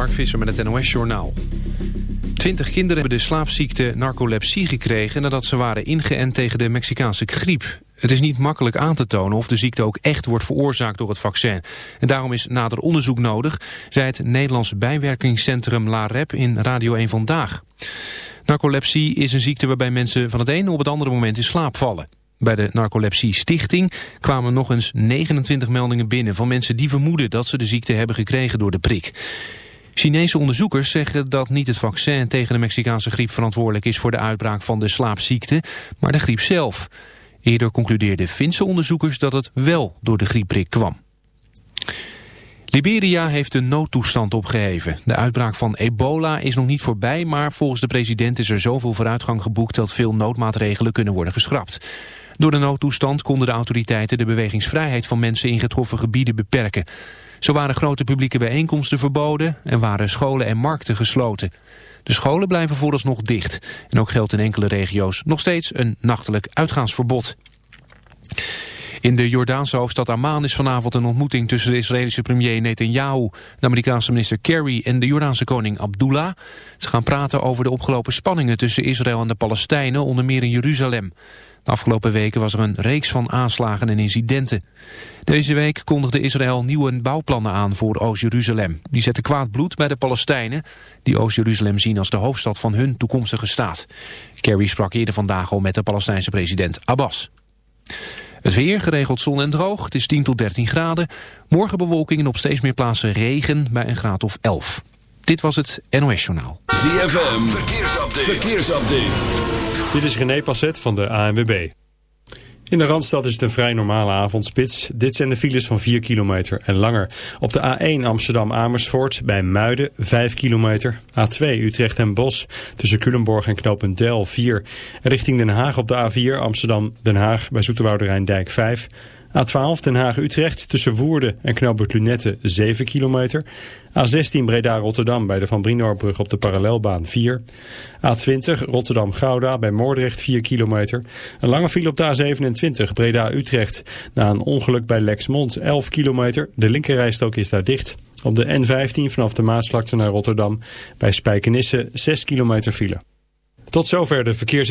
Mark Visser met het NOS-journaal. Twintig kinderen hebben de slaapziekte narcolepsie gekregen... nadat ze waren ingeënt tegen de Mexicaanse griep. Het is niet makkelijk aan te tonen of de ziekte ook echt wordt veroorzaakt door het vaccin. En daarom is nader onderzoek nodig, zei het Nederlandse bijwerkingscentrum LAREP in Radio 1 Vandaag. Narcolepsie is een ziekte waarbij mensen van het ene op het andere moment in slaap vallen. Bij de Narcolepsie Stichting kwamen nog eens 29 meldingen binnen van mensen die vermoeden dat ze de ziekte hebben gekregen door de prik. Chinese onderzoekers zeggen dat niet het vaccin tegen de Mexicaanse griep verantwoordelijk is voor de uitbraak van de slaapziekte, maar de griep zelf. Eerder concludeerden Finse onderzoekers dat het wel door de griepprik kwam. Liberia heeft een noodtoestand opgeheven. De uitbraak van ebola is nog niet voorbij, maar volgens de president is er zoveel vooruitgang geboekt dat veel noodmaatregelen kunnen worden geschrapt. Door de noodtoestand konden de autoriteiten de bewegingsvrijheid van mensen in getroffen gebieden beperken. Zo waren grote publieke bijeenkomsten verboden en waren scholen en markten gesloten. De scholen blijven vooralsnog dicht. En ook geldt in enkele regio's nog steeds een nachtelijk uitgaansverbod. In de Jordaanse hoofdstad Amman is vanavond een ontmoeting tussen de Israëlische premier Netanyahu, de Amerikaanse minister Kerry en de Jordaanse koning Abdullah. Ze gaan praten over de opgelopen spanningen tussen Israël en de Palestijnen, onder meer in Jeruzalem. De afgelopen weken was er een reeks van aanslagen en incidenten. Deze week kondigde Israël nieuwe bouwplannen aan voor Oost-Jeruzalem. Die zetten kwaad bloed bij de Palestijnen... die Oost-Jeruzalem zien als de hoofdstad van hun toekomstige staat. Kerry sprak eerder vandaag al met de Palestijnse president Abbas. Het weer, geregeld zon en droog. Het is 10 tot 13 graden. Morgen bewolking en op steeds meer plaatsen regen bij een graad of 11. Dit was het NOS Journaal. ZFM, verkeersupdate. verkeersupdate. Dit is René Passet van de ANWB. In de Randstad is het een vrij normale avondspits. Dit zijn de files van 4 kilometer en langer. Op de A1 Amsterdam-Amersfoort bij Muiden 5 kilometer. A2 Utrecht en Bos tussen Culemborg en knooppunt Del 4. Richting Den Haag op de A4 Amsterdam-Den Haag bij Zoeterwoude Rijndijk 5. A12 Den Haag-Utrecht tussen Woerden en knooppunt Lunette 7 kilometer. A16 Breda-Rotterdam bij de Van Brinoorbrug op de parallelbaan 4. A20 Rotterdam-Gouda bij Moordrecht 4 kilometer. Een lange file op de A27 Breda-Utrecht. Na een ongeluk bij Lexmond 11 kilometer. De linkerrijstok is daar dicht. Op de N15 vanaf de Maasvlakte naar Rotterdam bij Spijkenisse 6 kilometer file. Tot zover de verkeers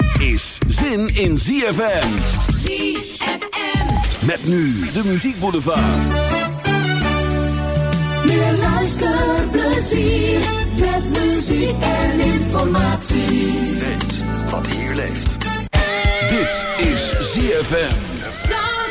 Is zin in ZFM. ZFM. Met nu de muziekboulevard. Meer luisterplezier met muziek en informatie. Weet wat hier leeft. Dit is ZFM.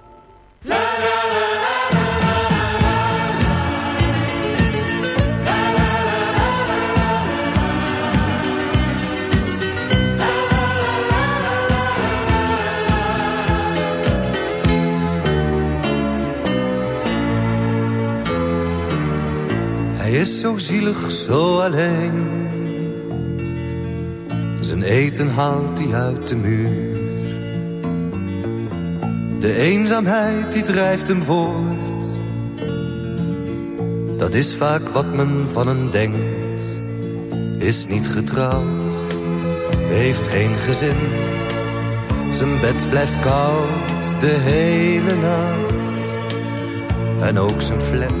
Is zo zielig, zo alleen. Zijn eten haalt hij uit de muur. De eenzaamheid die drijft hem voort. Dat is vaak wat men van hem denkt. Is niet getrouwd, heeft geen gezin. Zijn bed blijft koud de hele nacht. En ook zijn flat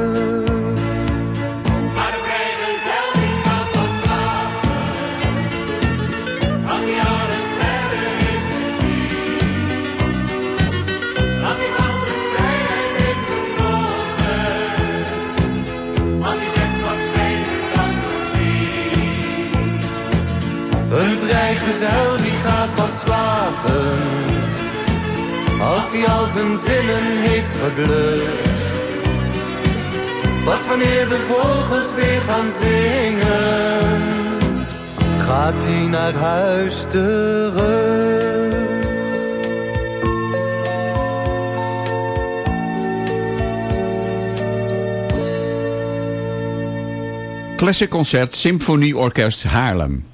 Een vrijgezel die gaat pas slapen. Als hij al zijn zinnen heeft geblust. Pas wanneer de vogels weer gaan zingen Gaat hij naar huis terug. Classic Concert Symfonieorkest Haarlem.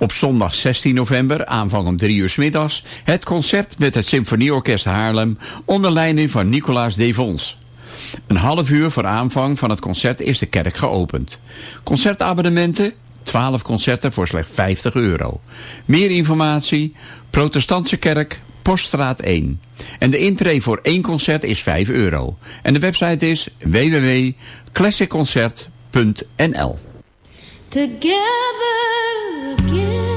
Op zondag 16 november, aanvang om 3 uur s middags... het concert met het Symfonieorkest Haarlem... onder leiding van Nicolaas Devons. Een half uur voor aanvang van het concert is de kerk geopend. Concertabonnementen, 12 concerten voor slechts 50 euro. Meer informatie, Protestantse Kerk, Poststraat 1. En de intree voor één concert is 5 euro. En de website is www.classicconcert.nl Together again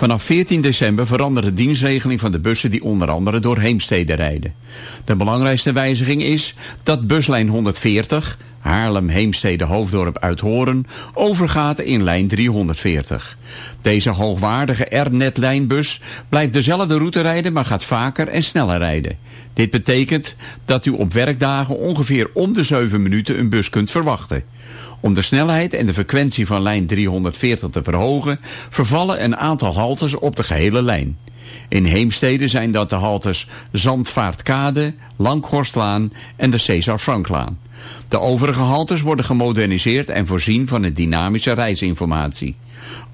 Vanaf 14 december verandert de dienstregeling van de bussen die onder andere door Heemstede rijden. De belangrijkste wijziging is dat buslijn 140, Haarlem, Heemstede, Hoofddorp, Uithoren, overgaat in lijn 340. Deze hoogwaardige R-net-lijnbus blijft dezelfde route rijden, maar gaat vaker en sneller rijden. Dit betekent dat u op werkdagen ongeveer om de 7 minuten een bus kunt verwachten. Om de snelheid en de frequentie van lijn 340 te verhogen, vervallen een aantal haltes op de gehele lijn. In Heemstede zijn dat de haltes Zandvaartkade, Langhorstlaan en de Cesar Franklaan. De overige haltes worden gemoderniseerd en voorzien van een dynamische reisinformatie.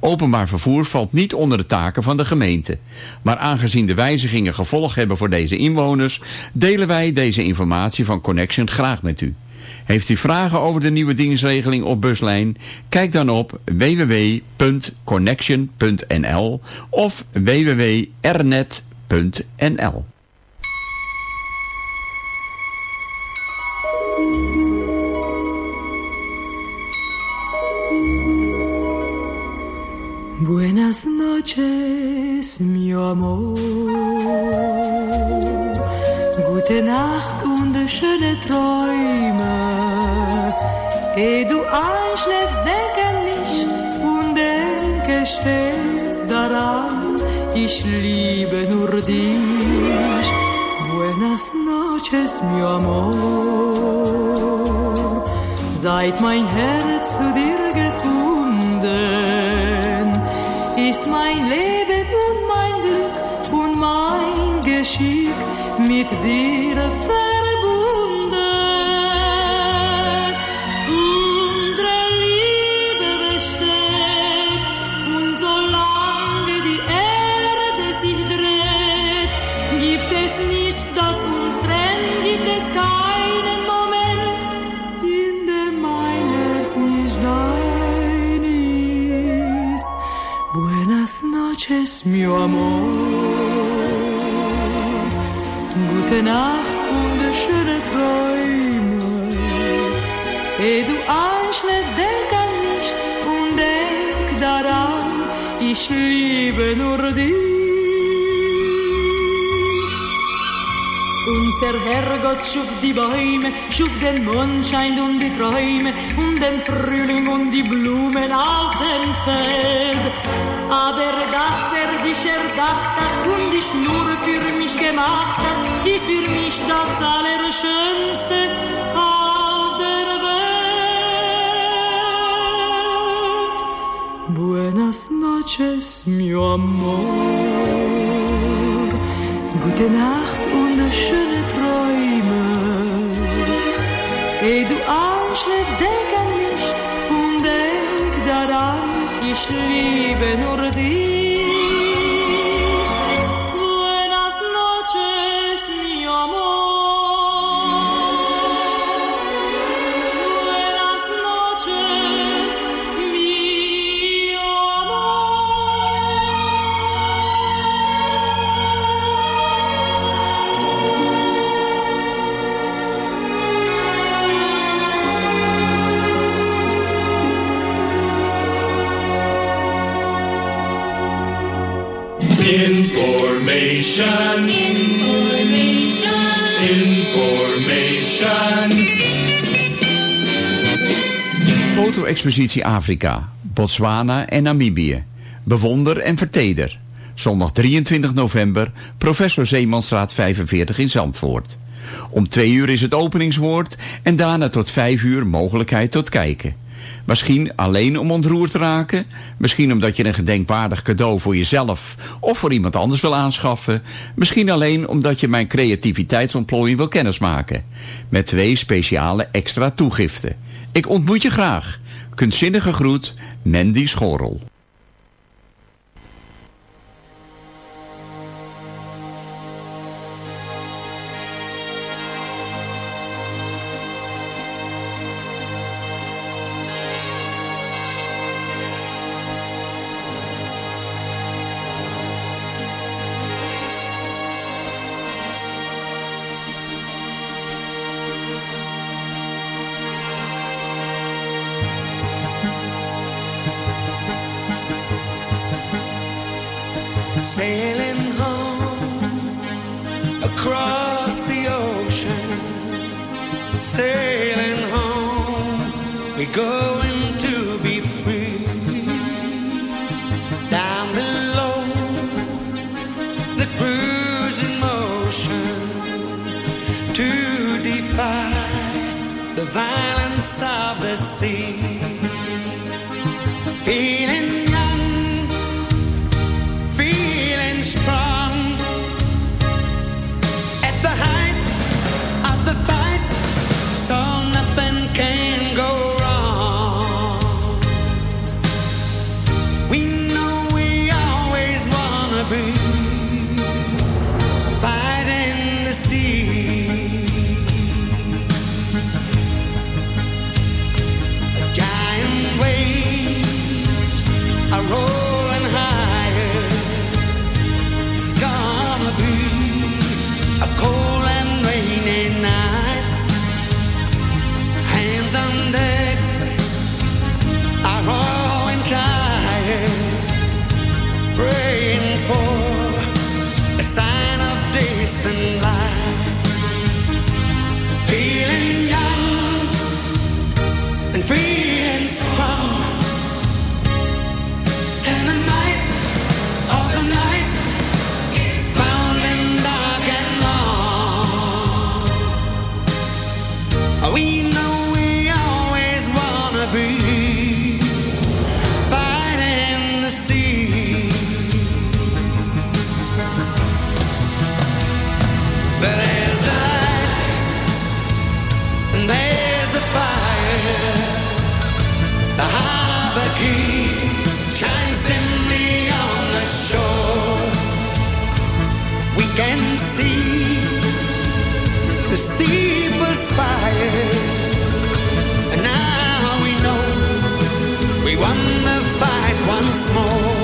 Openbaar vervoer valt niet onder de taken van de gemeente. Maar aangezien de wijzigingen gevolg hebben voor deze inwoners... delen wij deze informatie van Connection graag met u. Heeft u vragen over de nieuwe dienstregeling op buslijn? Kijk dan op www.connection.nl of www.rnet.nl. Buenas noches, mi amor. Gute Nacht schöne Träume. Ehe du einschläfst, denke nicht und denke stets daran, ich liebe nur dich. Buenas noches, mi amor. seit mein Herz zu dir gefunden, ist mein Leben und mein Glück und mein Geschick mit dir mio amor. Gute Nacht und schöne Träume. Ehe du einschläfst, denk an mich und denk daran, ich liebe nur dich. Unser Herrgott schuf die Bäume, schuf den Mondschein und die Träume und den Frühling und die Blumen auf dem Feld. Aber dass er dich erdacht hat und dich nur für mich gemacht hat, ist für mich das Allerschönste auf der Welt. Buenas noches, mio amor. Gute Nacht und schöne Träume. Ehe du einschläfst, denk حبيبي نور دي Information. Information. Foto-expositie Afrika, Botswana en Namibië. Bewonder en verteder. Zondag 23 november, Professor Zeemanstraat 45 in Zandvoort. Om twee uur is het openingswoord en daarna tot vijf uur mogelijkheid tot kijken. Misschien alleen om ontroerd te raken. Misschien omdat je een gedenkwaardig cadeau voor jezelf of voor iemand anders wil aanschaffen. Misschien alleen omdat je mijn creativiteitsontplooiing wil kennismaken. Met twee speciale extra toegiften. Ik ontmoet je graag. Kunstzinnige groet, Mandy Schorel. see. Feeling small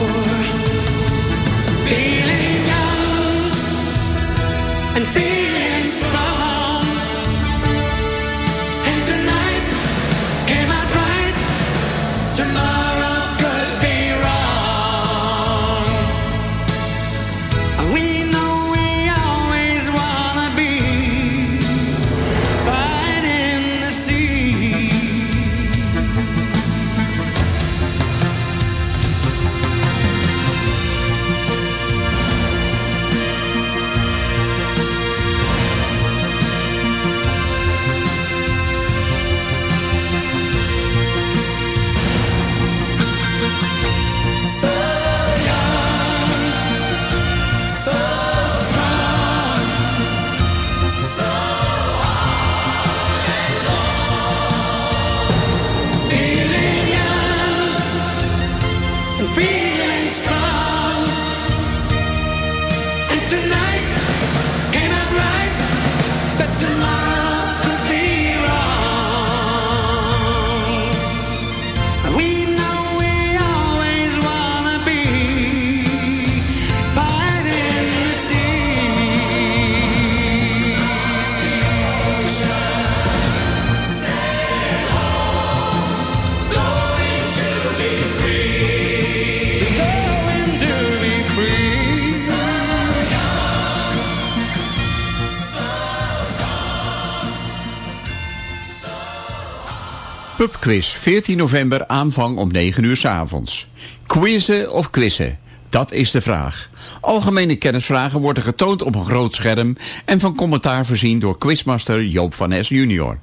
quiz 14 november aanvang om 9 uur s avonds. Quizzen of quizzen? Dat is de vraag. Algemene kennisvragen worden getoond op een groot scherm... en van commentaar voorzien door quizmaster Joop van Es junior.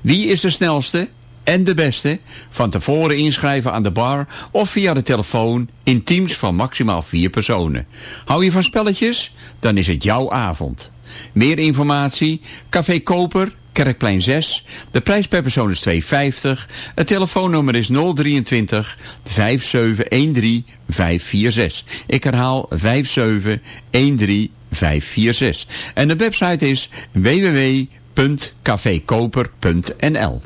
Wie is de snelste en de beste? Van tevoren inschrijven aan de bar of via de telefoon... in teams van maximaal vier personen. Hou je van spelletjes? Dan is het jouw avond. Meer informatie? Café Koper Kerkplein 6. De prijs per persoon is 2,50. Het telefoonnummer is 023 5713 546. Ik herhaal 5713 546. En de website is www.cafekoper.nl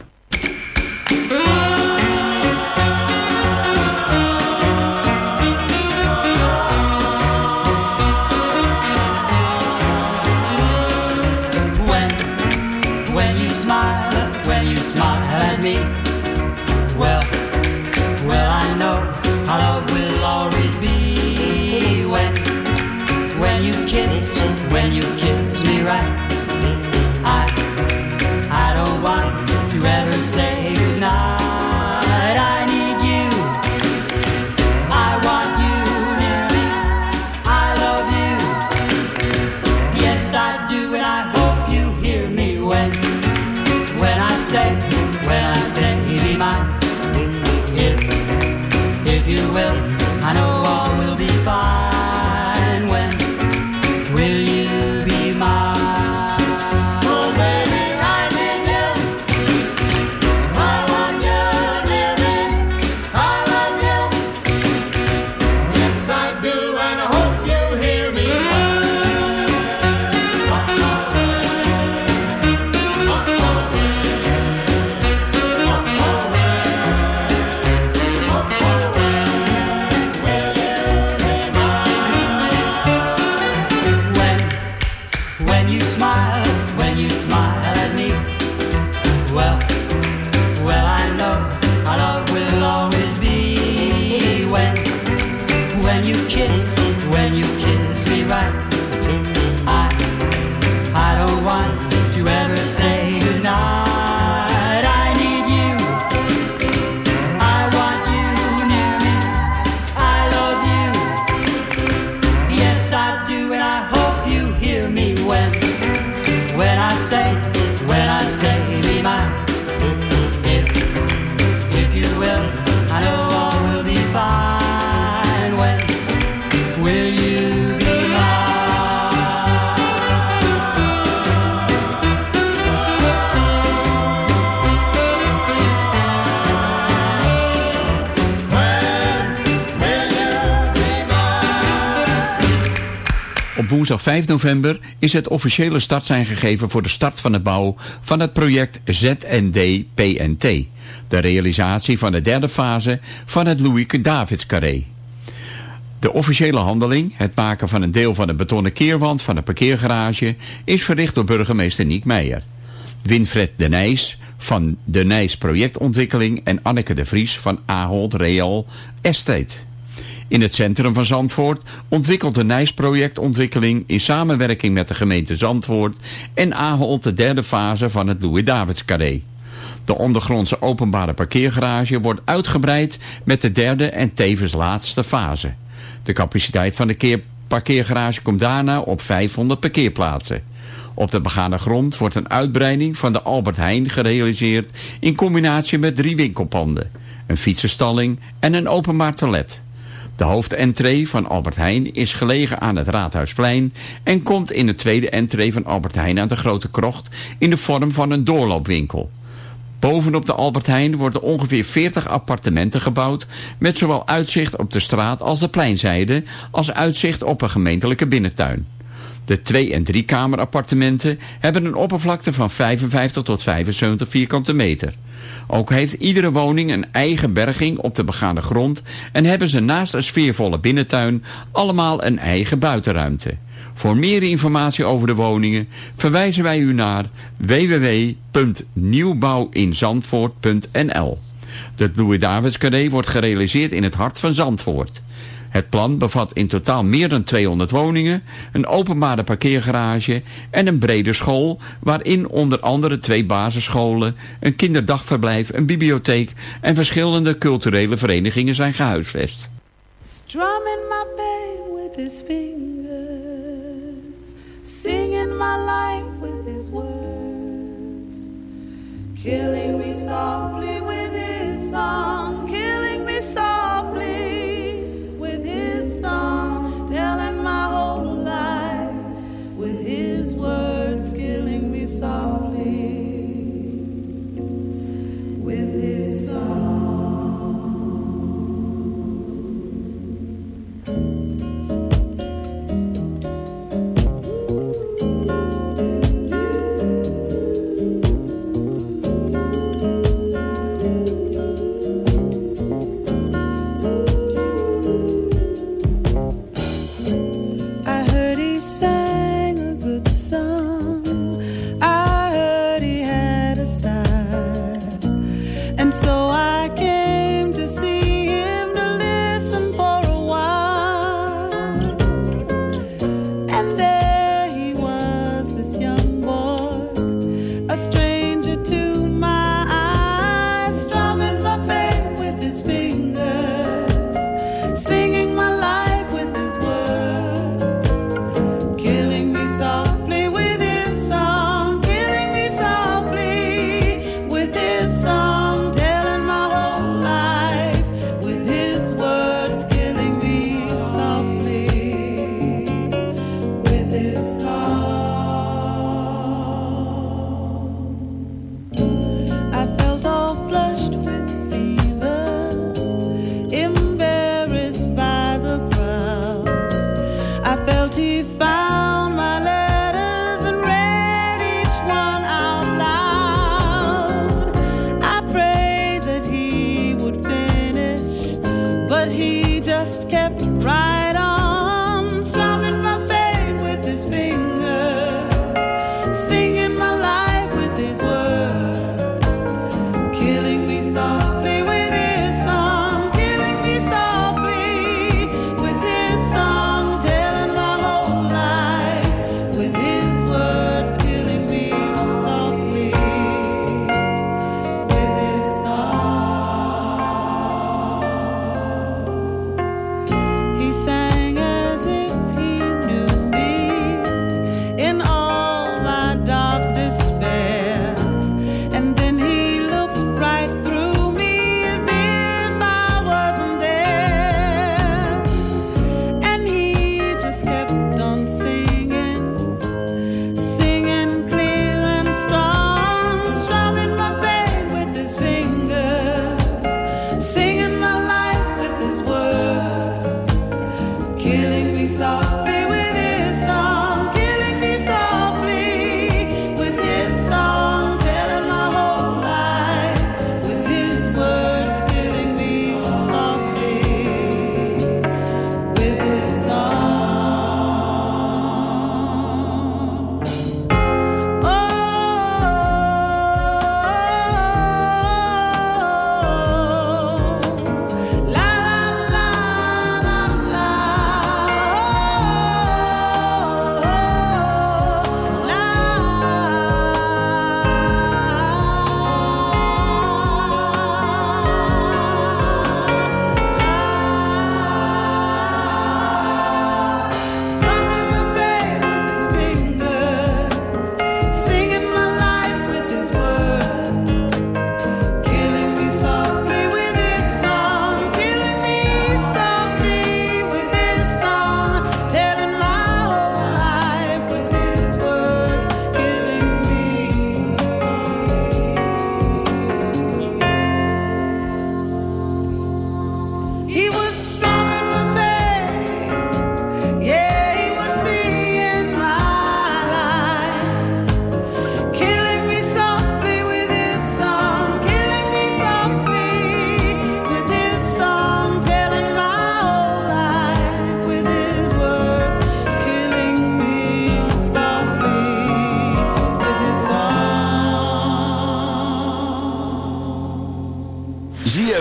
5 november is het officiële startsein gegeven voor de start van de bouw van het project ZND PNT. De realisatie van de derde fase van het Louis Davidscarré. De officiële handeling, het maken van een deel van de betonnen keerwand van de parkeergarage, is verricht door burgemeester Niek Meijer. Winfred de Nijs van de Nijs Projectontwikkeling en Anneke de Vries van Ahold Real Estate. In het centrum van Zandvoort ontwikkelt de Nijs projectontwikkeling in samenwerking met de gemeente Zandvoort en Ahold de derde fase van het Louis Davids. De ondergrondse openbare parkeergarage wordt uitgebreid met de derde en tevens laatste fase. De capaciteit van de keer parkeergarage komt daarna op 500 parkeerplaatsen. Op de begane grond wordt een uitbreiding van de Albert Heijn gerealiseerd in combinatie met drie winkelpanden, een fietsenstalling en een openbaar toilet. De hoofdentree van Albert Heijn is gelegen aan het Raadhuisplein en komt in de tweede entree van Albert Heijn aan de Grote Krocht in de vorm van een doorloopwinkel. Bovenop de Albert Heijn worden ongeveer 40 appartementen gebouwd... met zowel uitzicht op de straat als de pleinzijde... als uitzicht op een gemeentelijke binnentuin. De twee- en driekamerappartementen hebben een oppervlakte van 55 tot 75 vierkante meter. Ook heeft iedere woning een eigen berging op de begane grond... en hebben ze naast een sfeervolle binnentuin allemaal een eigen buitenruimte. Voor meer informatie over de woningen verwijzen wij u naar www.nieuwbouwinzandvoort.nl. De Louis Davids Carré wordt gerealiseerd in het hart van Zandvoort. Het plan bevat in totaal meer dan 200 woningen, een openbare parkeergarage en een brede school, waarin onder andere twee basisscholen, een kinderdagverblijf, een bibliotheek en verschillende culturele verenigingen zijn gehuisvest. Strumming my pain with his fingers, singing my life with his words, killing me softly with his song, killing me softly killing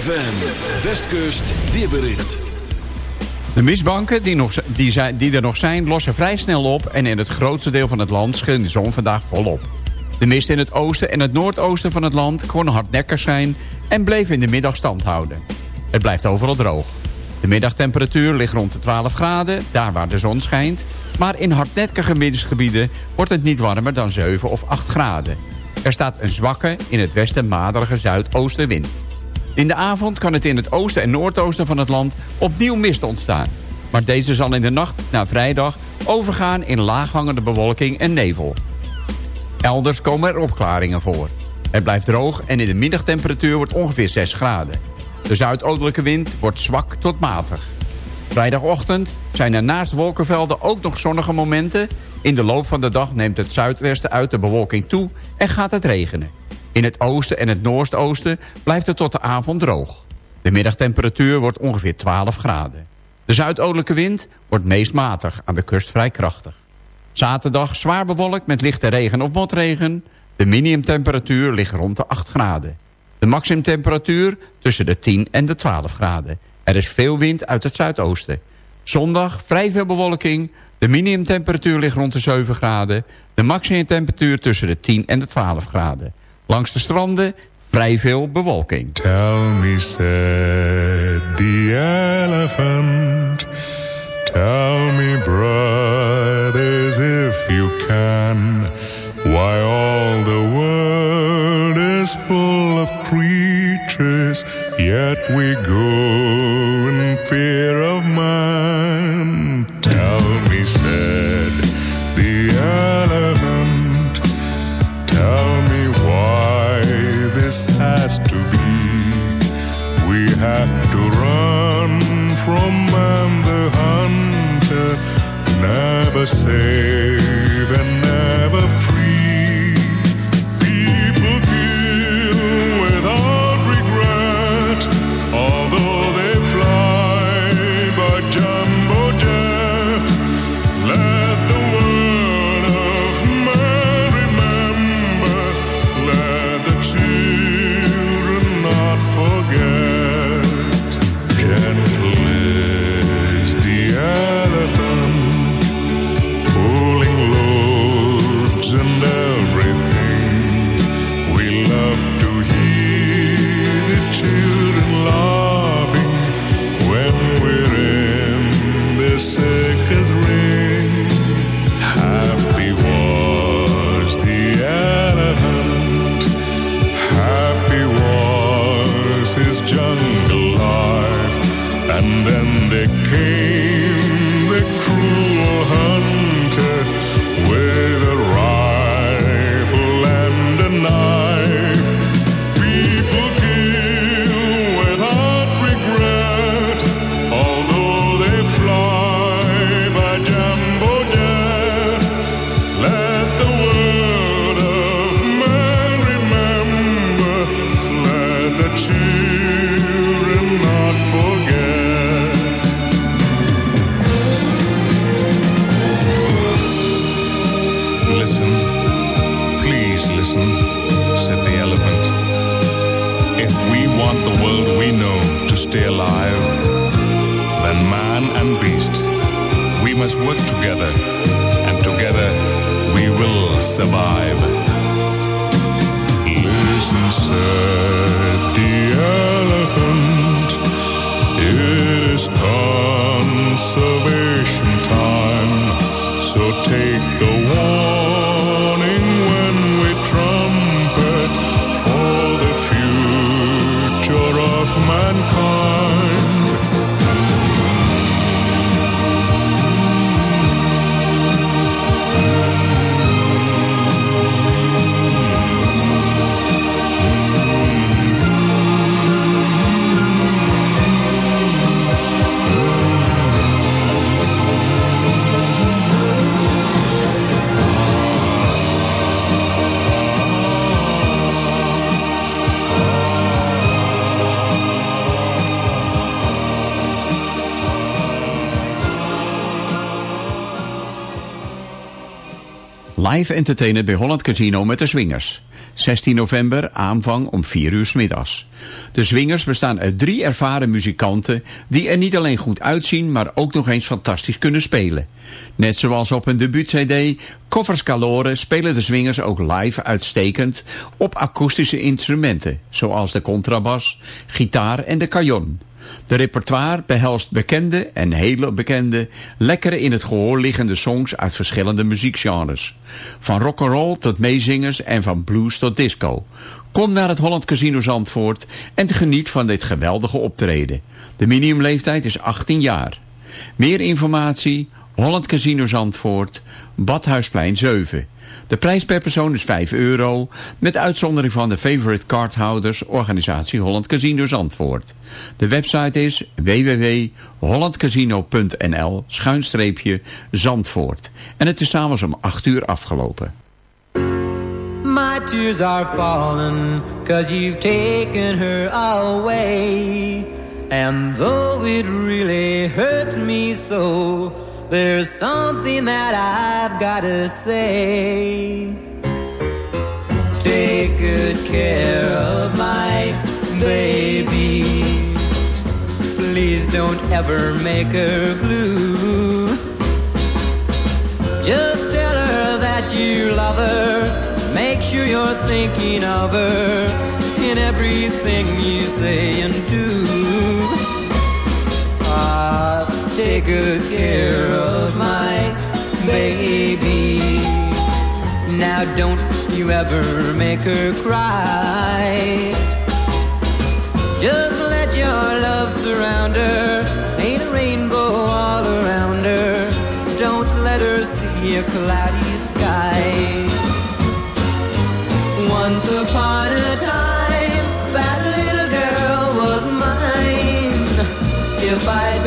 ZFM, Westkust, weerbericht. De mistbanken die, nog, die, die er nog zijn lossen vrij snel op... en in het grootste deel van het land scheen de zon vandaag volop. De mist in het oosten en het noordoosten van het land kon hardnekkig zijn... en bleef in de middag stand houden. Het blijft overal droog. De middagtemperatuur ligt rond de 12 graden, daar waar de zon schijnt... maar in hardnekkige middengebieden wordt het niet warmer dan 7 of 8 graden. Er staat een zwakke, in het westen matige zuidoostenwind. In de avond kan het in het oosten en noordoosten van het land opnieuw mist ontstaan. Maar deze zal in de nacht na vrijdag overgaan in laaghangende bewolking en nevel. Elders komen er opklaringen voor. Het blijft droog en in de middagtemperatuur wordt ongeveer 6 graden. De zuidoostelijke wind wordt zwak tot matig. Vrijdagochtend zijn er naast wolkenvelden ook nog zonnige momenten. In de loop van de dag neemt het zuidwesten uit de bewolking toe en gaat het regenen. In het oosten en het noordoosten blijft het tot de avond droog. De middagtemperatuur wordt ongeveer 12 graden. De zuidoostelijke wind wordt meest matig, aan de kust vrij krachtig. Zaterdag zwaar bewolkt met lichte regen of motregen. De minimumtemperatuur ligt rond de 8 graden. De maximumtemperatuur tussen de 10 en de 12 graden. Er is veel wind uit het zuidoosten. Zondag vrij veel bewolking. De minimumtemperatuur ligt rond de 7 graden. De maximumtemperatuur tussen de 10 en de 12 graden. Langs de stranden vrij veel bewolking. Tell me, said the elephant. Tell me, brothers, if you can, why all the world is full of creatures, yet we go in fear of man. Tell me, the same. Stay alive, then man and beast, we must work together, and together we will survive. Listen, said the elephant, it is conservation time, so take the Live entertainen bij Holland Casino met de Swingers. 16 november, aanvang om 4 uur 's middags. De Zwingers bestaan uit drie ervaren muzikanten... die er niet alleen goed uitzien, maar ook nog eens fantastisch kunnen spelen. Net zoals op hun debuut-cd Koffers Calore spelen de Zwingers ook live uitstekend... op akoestische instrumenten, zoals de contrabas, gitaar en de cajon. De repertoire behelst bekende en hele bekende, lekkere in het gehoor liggende songs uit verschillende muziekgenres. Van rock'n'roll tot meezingers en van blues tot disco. Kom naar het Holland Casino Zandvoort en geniet van dit geweldige optreden. De minimumleeftijd is 18 jaar. Meer informatie, Holland Casino Zandvoort, Badhuisplein 7. De prijs per persoon is 5 euro, met uitzondering van de favorite cardhouders organisatie Holland Casino Zandvoort. De website is www.hollandcasino.nl schuinstreepje Zandvoort. En het is s'avonds om 8 uur afgelopen. My tears are falling cause you've taken her away. And though it really hurts me so, there's something that I've gotta say. Take good care of my baby. Please don't ever make her blue. Just tell her that you love her. Make sure you're thinking of her in everything you say and do. Take good care of my baby. Now don't you ever make her cry. Just let your love surround her. Ain't a rainbow all around her. Don't let her see a cloudy sky. Once upon a time,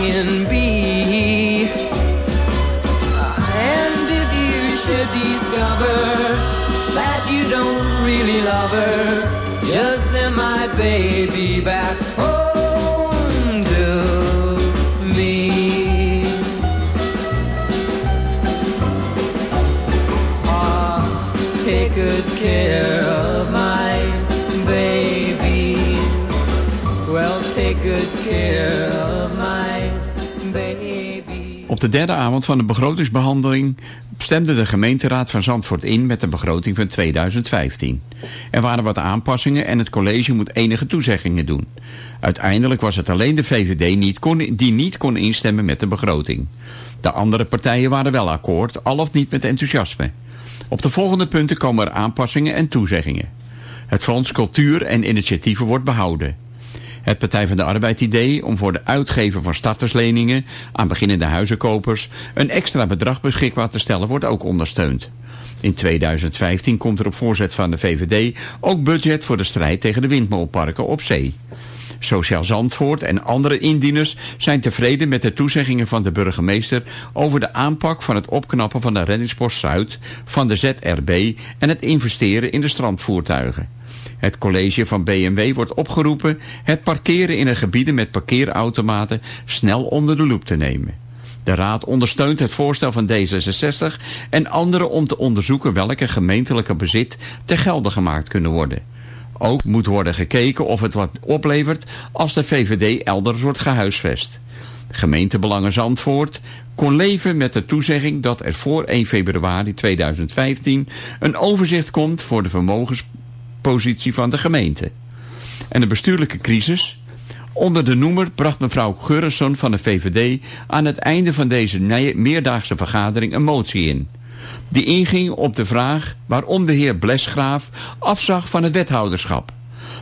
can be. And if you should discover that you don't really love her, just send my baby back home to me. Ah, take good care of my baby. Well, take good care. Op de derde avond van de begrotingsbehandeling stemde de gemeenteraad van Zandvoort in met de begroting van 2015. Er waren wat aanpassingen en het college moet enige toezeggingen doen. Uiteindelijk was het alleen de VVD niet kon, die niet kon instemmen met de begroting. De andere partijen waren wel akkoord, al of niet met enthousiasme. Op de volgende punten komen er aanpassingen en toezeggingen. Het Fonds Cultuur en Initiatieven wordt behouden. Het Partij van de Arbeid idee om voor de uitgever van startersleningen aan beginnende huizenkopers een extra bedrag beschikbaar te stellen wordt ook ondersteund. In 2015 komt er op voorzet van de VVD ook budget voor de strijd tegen de windmolenparken op zee. Sociaal Zandvoort en andere indieners zijn tevreden met de toezeggingen van de burgemeester over de aanpak van het opknappen van de reddingspost Zuid, van de ZRB en het investeren in de strandvoertuigen. Het college van BMW wordt opgeroepen het parkeren in een gebieden met parkeerautomaten snel onder de loep te nemen. De Raad ondersteunt het voorstel van D66 en anderen om te onderzoeken welke gemeentelijke bezit te gelden gemaakt kunnen worden. Ook moet worden gekeken of het wat oplevert als de VVD elders wordt gehuisvest. Gemeentebelangen Zandvoort kon leven met de toezegging dat er voor 1 februari 2015 een overzicht komt voor de vermogenspositie van de gemeente. En de bestuurlijke crisis. Onder de noemer bracht mevrouw Gurresson van de VVD aan het einde van deze meerdaagse vergadering een motie in. Die inging op de vraag waarom de heer Blesgraaf afzag van het wethouderschap.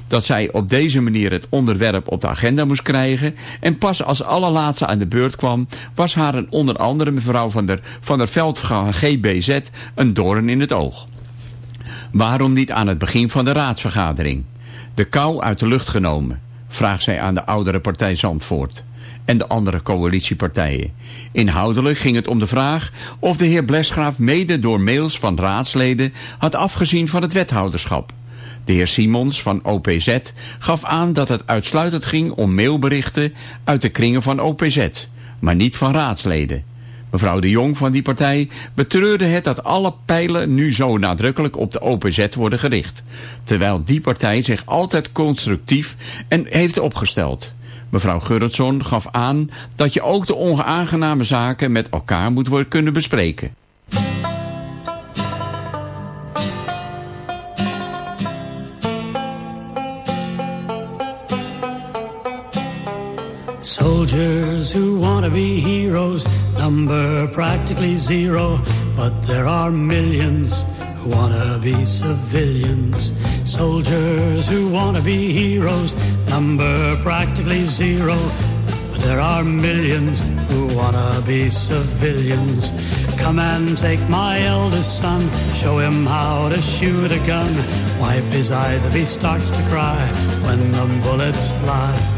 dat zij op deze manier het onderwerp op de agenda moest krijgen en pas als allerlaatste aan de beurt kwam, was haar een onder andere mevrouw van der, van der Veld GBZ een doorn in het oog. Waarom niet aan het begin van de raadsvergadering? De kou uit de lucht genomen, vraagt zij aan de oudere partij Zandvoort en de andere coalitiepartijen. Inhoudelijk ging het om de vraag of de heer Blesgraaf mede door mails van raadsleden had afgezien van het wethouderschap. De heer Simons van OPZ gaf aan dat het uitsluitend ging om mailberichten uit de kringen van OPZ, maar niet van raadsleden. Mevrouw de Jong van die partij betreurde het dat alle pijlen nu zo nadrukkelijk op de OPZ worden gericht. Terwijl die partij zich altijd constructief en heeft opgesteld. Mevrouw Gerritson gaf aan dat je ook de onaangename zaken met elkaar moet worden kunnen bespreken. Soldiers who want to be heroes number practically zero, but there are millions who want to be civilians. Soldiers who want to be heroes number practically zero, but there are millions who want to be civilians. Come and take my eldest son, show him how to shoot a gun. Wipe his eyes if he starts to cry when the bullets fly.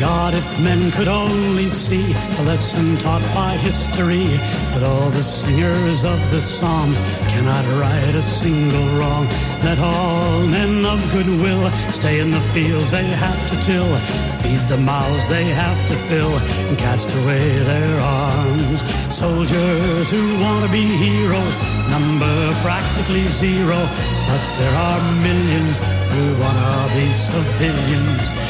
God, if men could only see the lesson taught by history, that all the singers of the Psalms cannot right a single wrong. Let all men of goodwill stay in the fields they have to till, feed the mouths they have to fill, and cast away their arms. Soldiers who want to be heroes number practically zero, but there are millions who want to be civilians.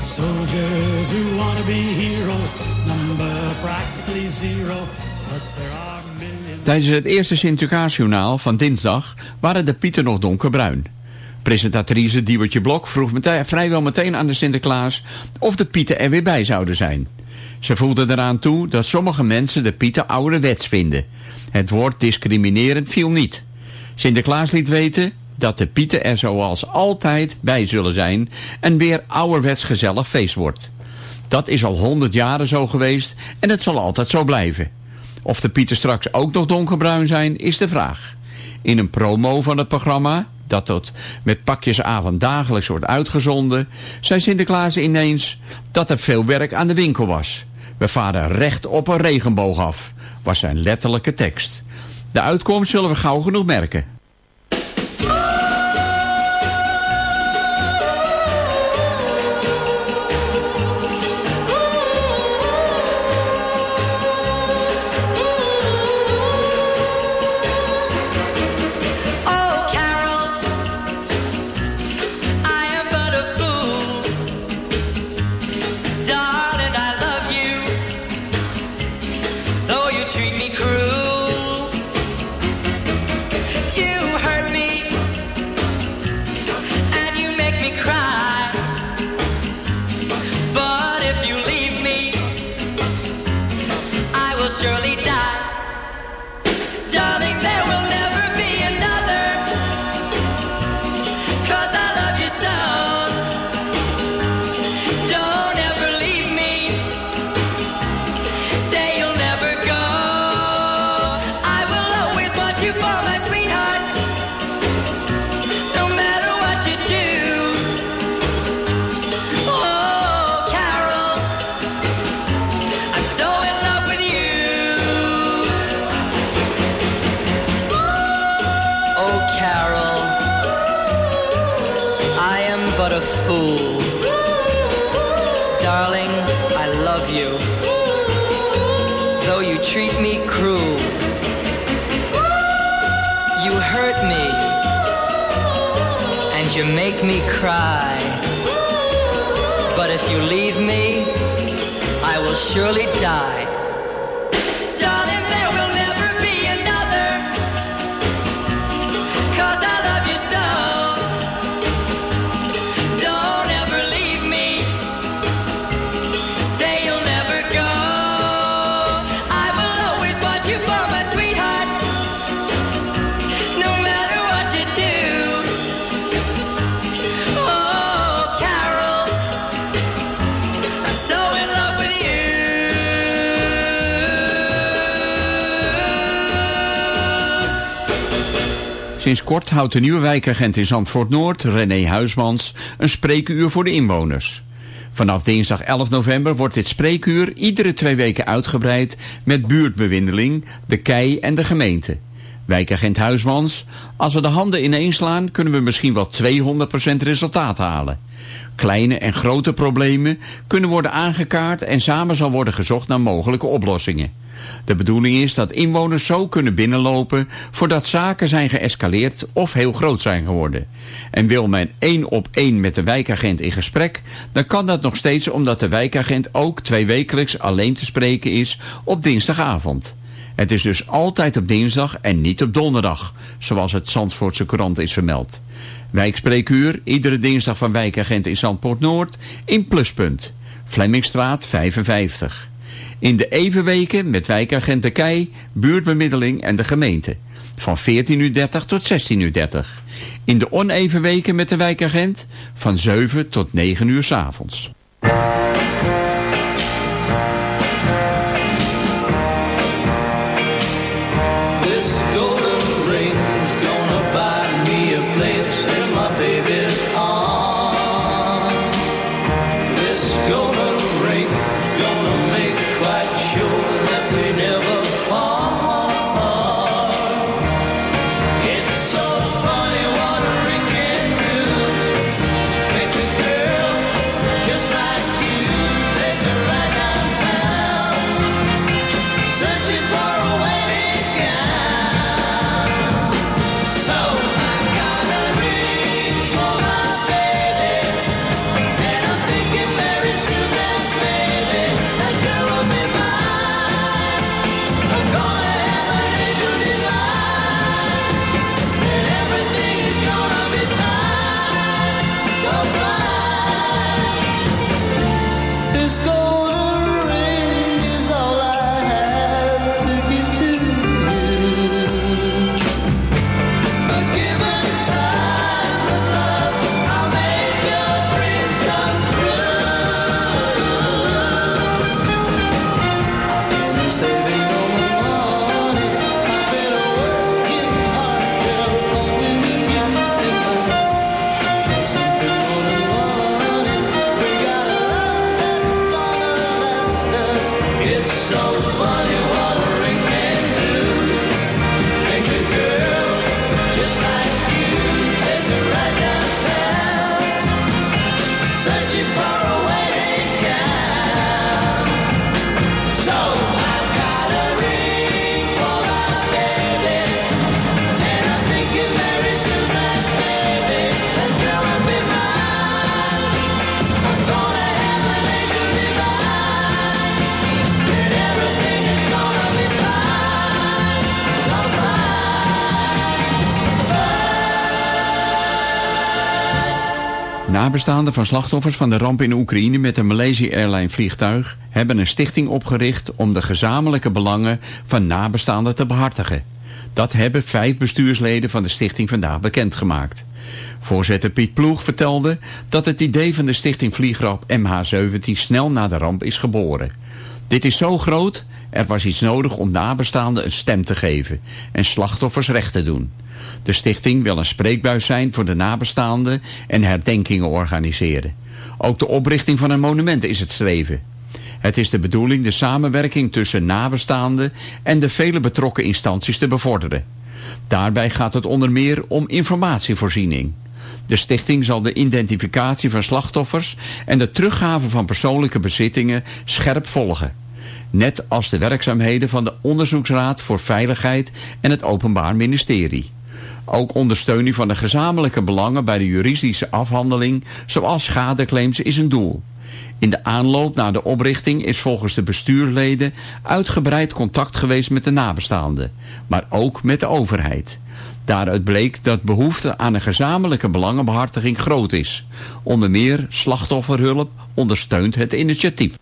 Soldiers who want to be heroes, number practically zero. Tijdens het eerste Sinterklaasjournaal van dinsdag waren de pieten nog donkerbruin. Presentatrice Diewertje Blok vroeg meteen, vrijwel meteen aan de Sinterklaas of de pieten er weer bij zouden zijn. Ze voelde eraan toe dat sommige mensen de pieten ouderwets vinden. Het woord discriminerend viel niet. Sinterklaas liet weten dat de pieten er zoals altijd bij zullen zijn en weer ouderwets gezellig feest wordt. Dat is al honderd jaren zo geweest en het zal altijd zo blijven. Of de pieten straks ook nog donkerbruin zijn, is de vraag. In een promo van het programma, dat tot met pakjesavond dagelijks wordt uitgezonden, zei Sinterklaas ineens dat er veel werk aan de winkel was. We varen recht op een regenboog af, was zijn letterlijke tekst. De uitkomst zullen we gauw genoeg merken. Surely Sinds kort houdt de nieuwe wijkagent in Zandvoort Noord, René Huismans, een spreekuur voor de inwoners. Vanaf dinsdag 11 november wordt dit spreekuur iedere twee weken uitgebreid met buurtbewindeling, de kei en de gemeente. Wijkagent Huismans, als we de handen ineens slaan kunnen we misschien wel 200% resultaat halen. Kleine en grote problemen kunnen worden aangekaart en samen zal worden gezocht naar mogelijke oplossingen. De bedoeling is dat inwoners zo kunnen binnenlopen voordat zaken zijn geëscaleerd of heel groot zijn geworden. En wil men één op één met de wijkagent in gesprek, dan kan dat nog steeds omdat de wijkagent ook twee wekelijks alleen te spreken is op dinsdagavond. Het is dus altijd op dinsdag en niet op donderdag, zoals het Zandvoortse krant is vermeld. Wijkspreekuur, iedere dinsdag van wijkagent in Zandpoort Noord, in Pluspunt. Flemmingstraat 55. In de evenweken met wijkagent De Kei, buurtbemiddeling en de gemeente. Van 14.30 tot 16.30. In de oneven weken met de wijkagent van 7 tot 9 uur 's avonds. Nabestaanden van slachtoffers van de ramp in Oekraïne met een Malaysia Airline vliegtuig hebben een stichting opgericht om de gezamenlijke belangen van nabestaanden te behartigen. Dat hebben vijf bestuursleden van de stichting vandaag bekendgemaakt. Voorzitter Piet Ploeg vertelde dat het idee van de stichting Vliegramp MH17 snel na de ramp is geboren. Dit is zo groot, er was iets nodig om nabestaanden een stem te geven en slachtoffers recht te doen. De stichting wil een spreekbuis zijn voor de nabestaanden en herdenkingen organiseren. Ook de oprichting van een monument is het streven. Het is de bedoeling de samenwerking tussen nabestaanden en de vele betrokken instanties te bevorderen. Daarbij gaat het onder meer om informatievoorziening. De stichting zal de identificatie van slachtoffers en de teruggave van persoonlijke bezittingen scherp volgen net als de werkzaamheden van de Onderzoeksraad voor Veiligheid en het Openbaar Ministerie. Ook ondersteuning van de gezamenlijke belangen bij de juridische afhandeling, zoals schadeclaims, is een doel. In de aanloop naar de oprichting is volgens de bestuursleden uitgebreid contact geweest met de nabestaanden, maar ook met de overheid. Daaruit bleek dat behoefte aan een gezamenlijke belangenbehartiging groot is. Onder meer slachtofferhulp ondersteunt het initiatief.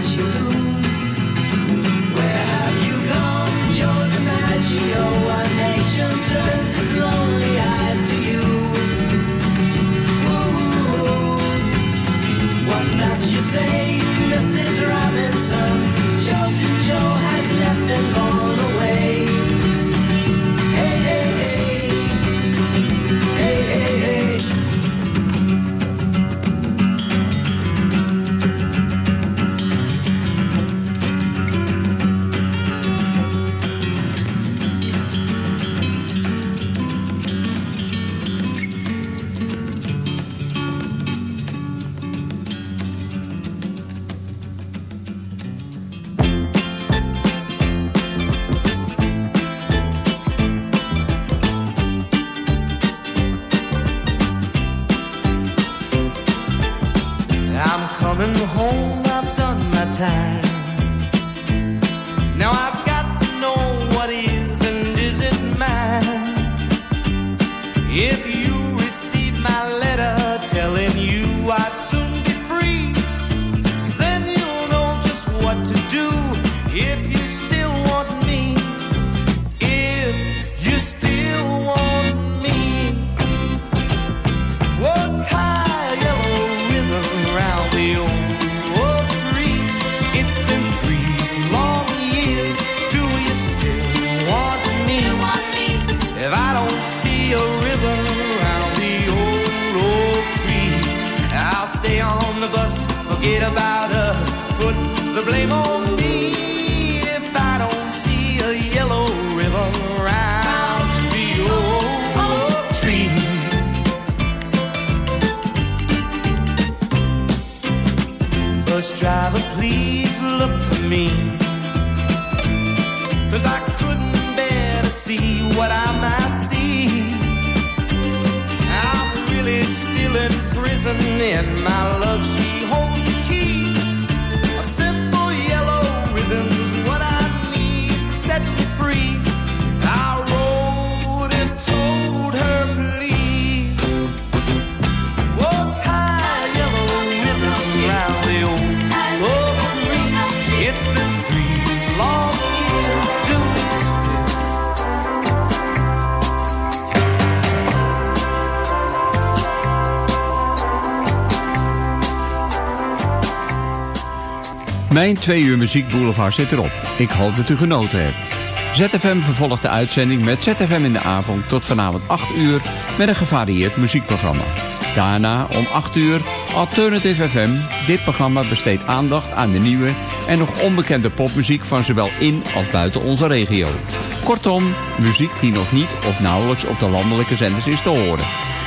去。Mijn twee uur muziekboulevard zit erop. Ik hoop dat u genoten hebt. ZFM vervolgt de uitzending met ZFM in de avond tot vanavond 8 uur met een gevarieerd muziekprogramma. Daarna om 8 uur Alternative FM. Dit programma besteedt aandacht aan de nieuwe en nog onbekende popmuziek van zowel in als buiten onze regio. Kortom, muziek die nog niet of nauwelijks op de landelijke zenders is te horen.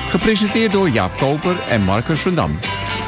Gepresenteerd door Jaap Koper en Marcus van Dam.